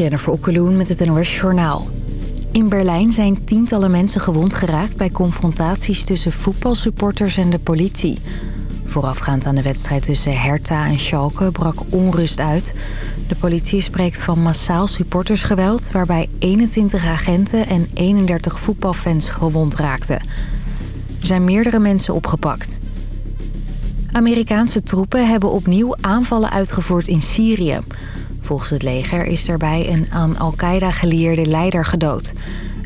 Jennifer Okkeloen met het NOS Journaal. In Berlijn zijn tientallen mensen gewond geraakt... bij confrontaties tussen voetbalsupporters en de politie. Voorafgaand aan de wedstrijd tussen Hertha en Schalke brak onrust uit. De politie spreekt van massaal supportersgeweld... waarbij 21 agenten en 31 voetbalfans gewond raakten. Er zijn meerdere mensen opgepakt. Amerikaanse troepen hebben opnieuw aanvallen uitgevoerd in Syrië... Volgens het leger is daarbij een aan Al-Qaeda geleerde leider gedood.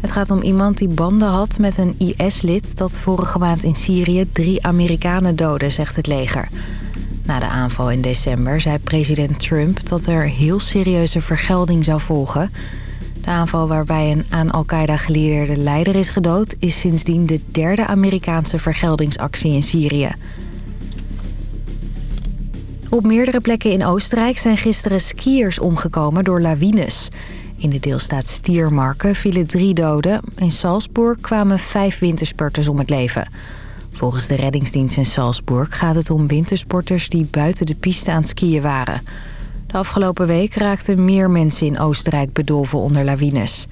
Het gaat om iemand die banden had met een IS-lid... dat vorige maand in Syrië drie Amerikanen doodde, zegt het leger. Na de aanval in december zei president Trump... dat er heel serieuze vergelding zou volgen. De aanval waarbij een aan Al-Qaeda geleerde leider is gedood... is sindsdien de derde Amerikaanse vergeldingsactie in Syrië. Op meerdere plekken in Oostenrijk zijn gisteren skiers omgekomen door lawines. In de deelstaat Stiermarken vielen drie doden. In Salzburg kwamen vijf wintersporters om het leven. Volgens de reddingsdienst in Salzburg gaat het om wintersporters die buiten de piste aan het skiën waren. De afgelopen week raakten meer mensen in Oostenrijk bedolven onder lawines.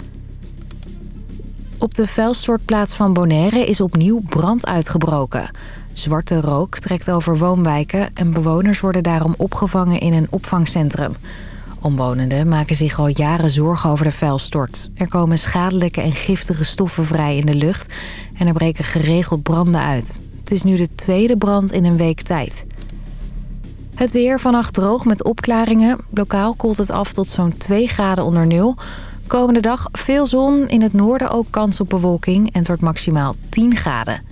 Op de vuilstortplaats van Bonaire is opnieuw brand uitgebroken. Zwarte rook trekt over woonwijken en bewoners worden daarom opgevangen in een opvangcentrum. Omwonenden maken zich al jaren zorgen over de vuilstort. Er komen schadelijke en giftige stoffen vrij in de lucht en er breken geregeld branden uit. Het is nu de tweede brand in een week tijd. Het weer vannacht droog met opklaringen. Lokaal koelt het af tot zo'n 2 graden onder nul. Komende dag veel zon, in het noorden ook kans op bewolking en het wordt maximaal 10 graden.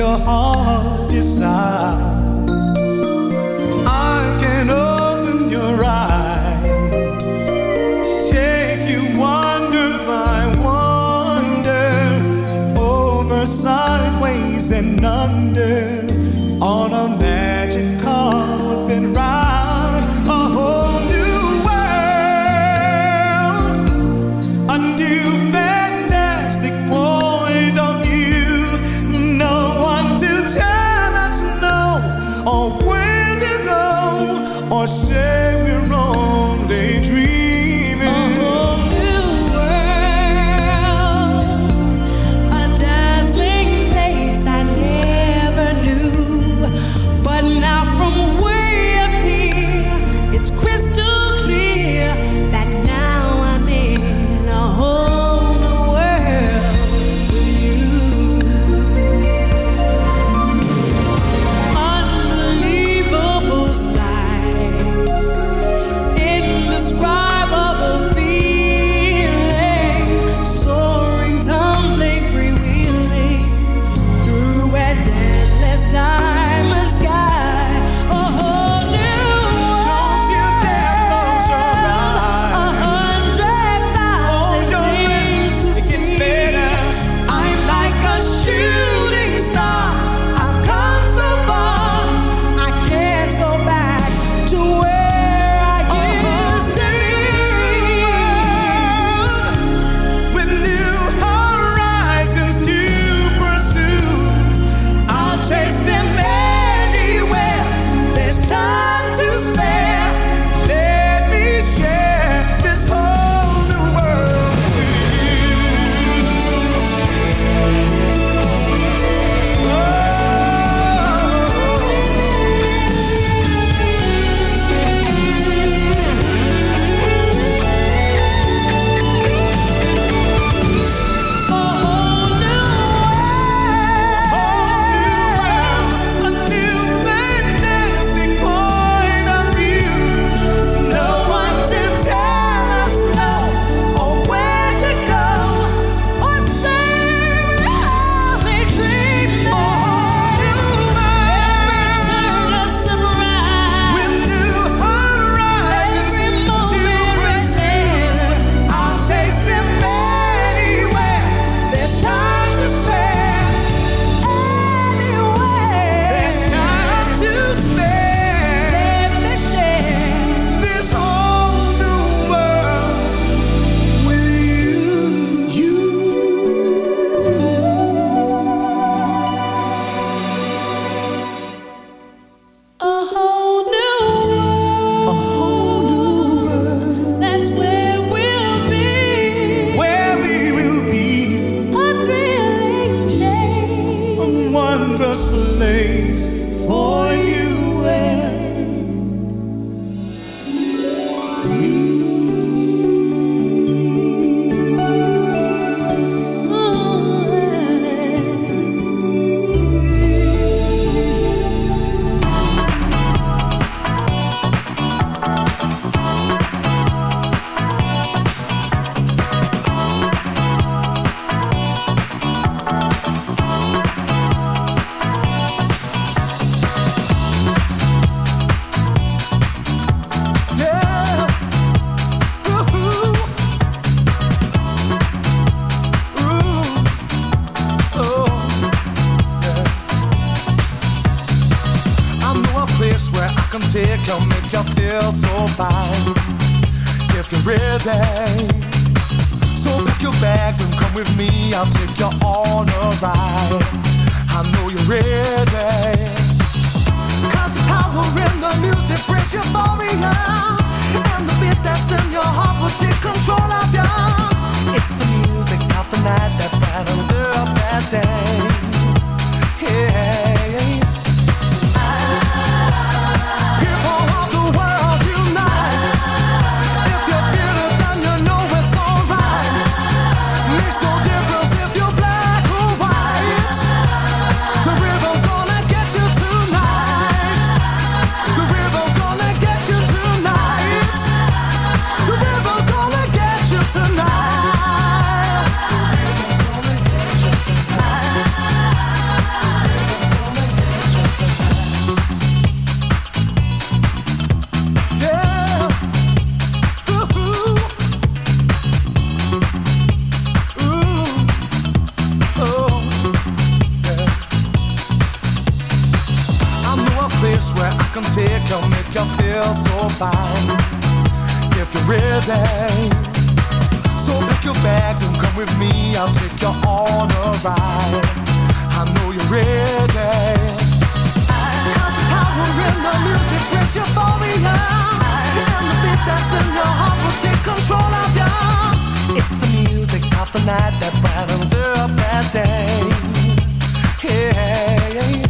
your heart desire. with me, I'll take you on a ride. I know you're ready. I have power in the music, it's euphoria. And the beat that's in your heart will take control of you. It's the music of the night that brightens up that day. Yeah.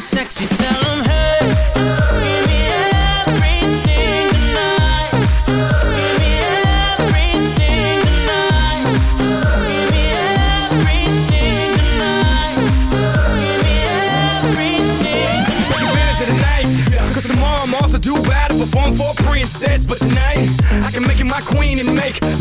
sexy, tell him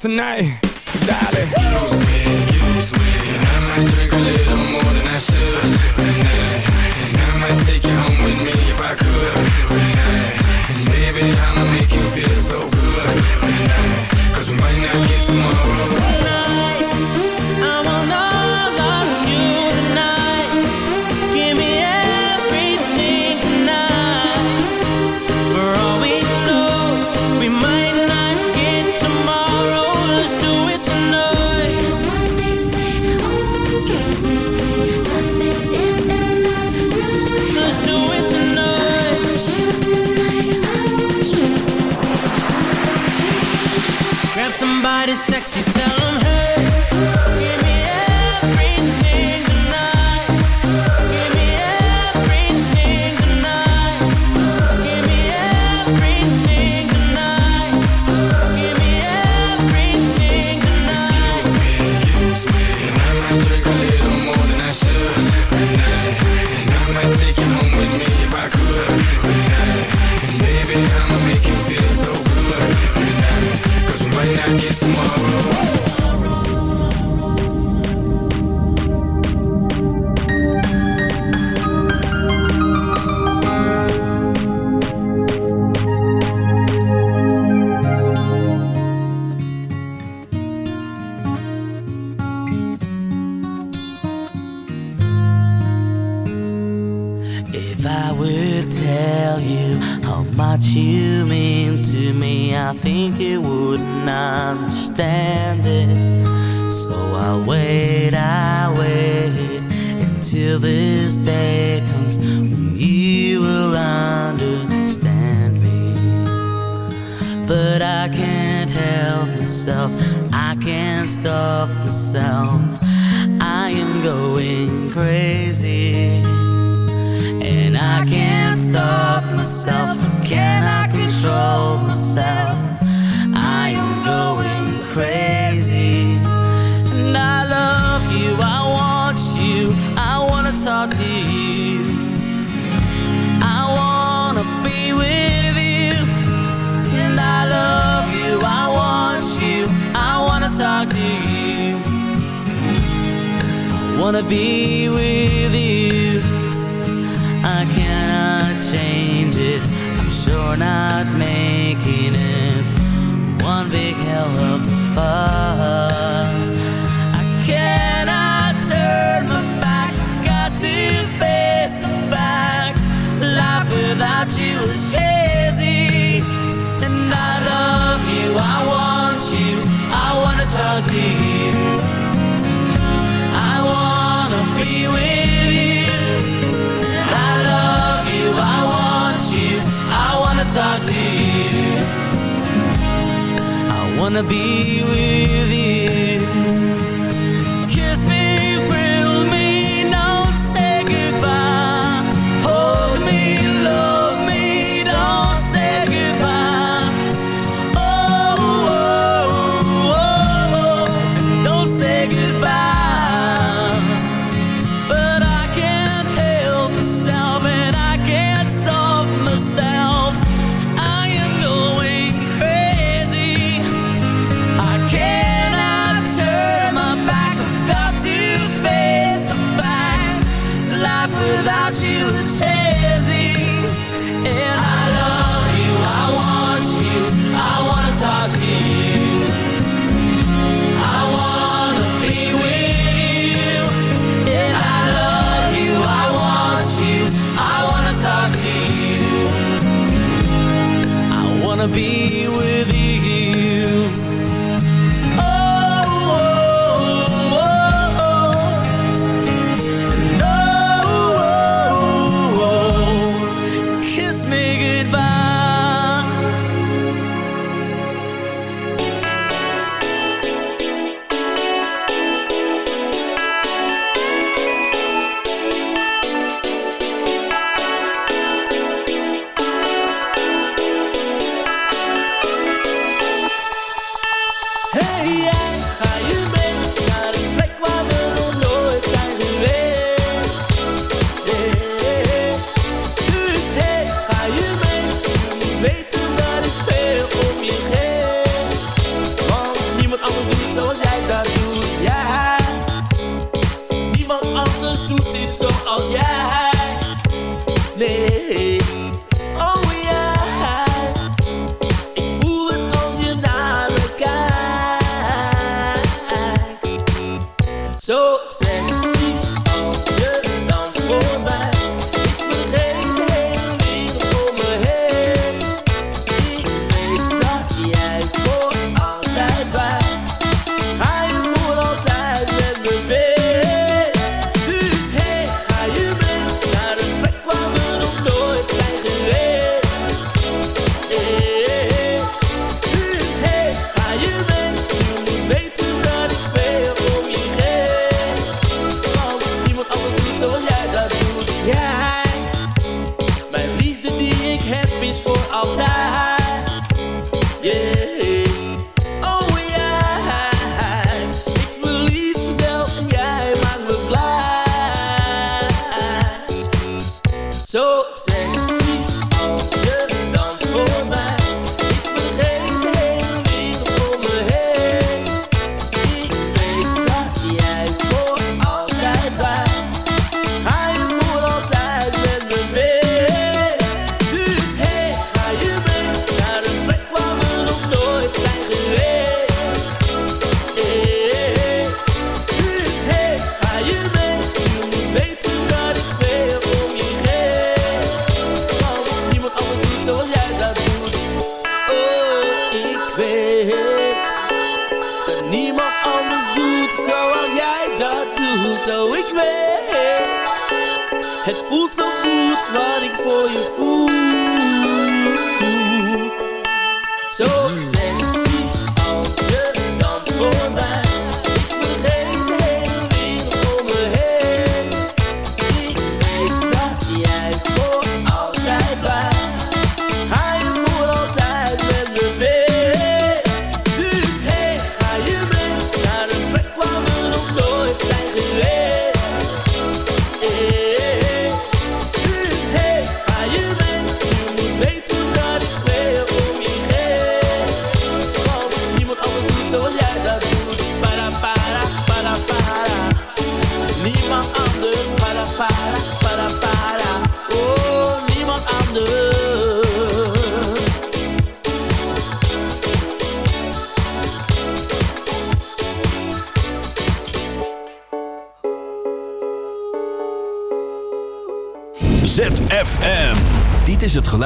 dance tonight, darling. Excuse me, excuse me, and I might drink a little more than I should tonight, and I might take you home with me if I could. wanna be with you. wanna be away